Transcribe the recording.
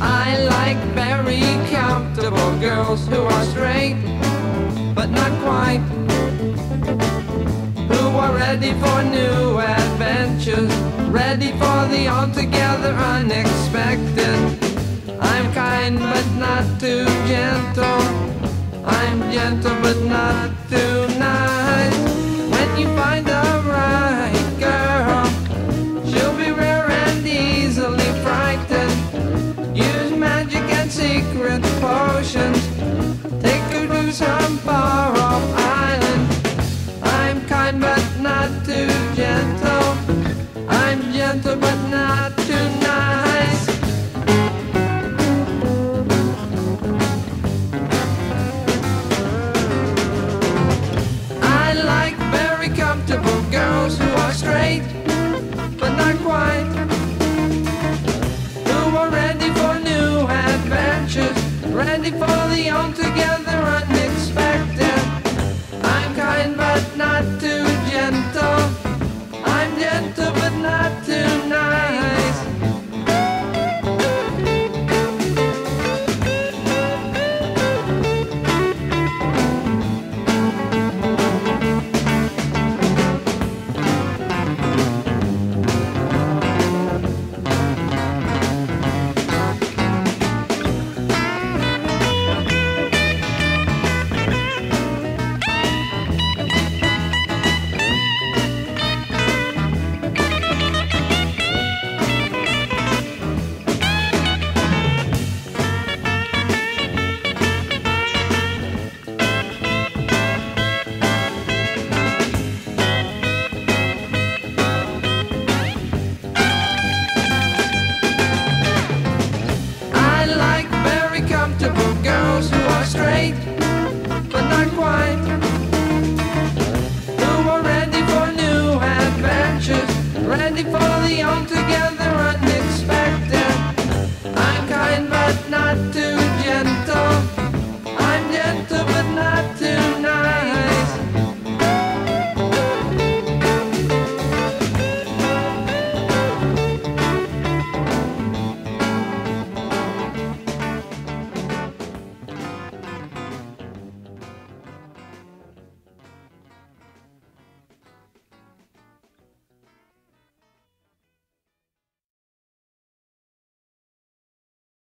I like very comfortable girls who are straight, but not quite. Who are ready for new adventures, ready for the altogether unexpected. I'm kind but not too gentle. I'm gentle but not too secret potions. Take her to some far off island. I'm kind but not too gentle. I'm gentle but not too nice. I like ready for the altogether unexpected. I'm kind but not too gentle. I'm gentle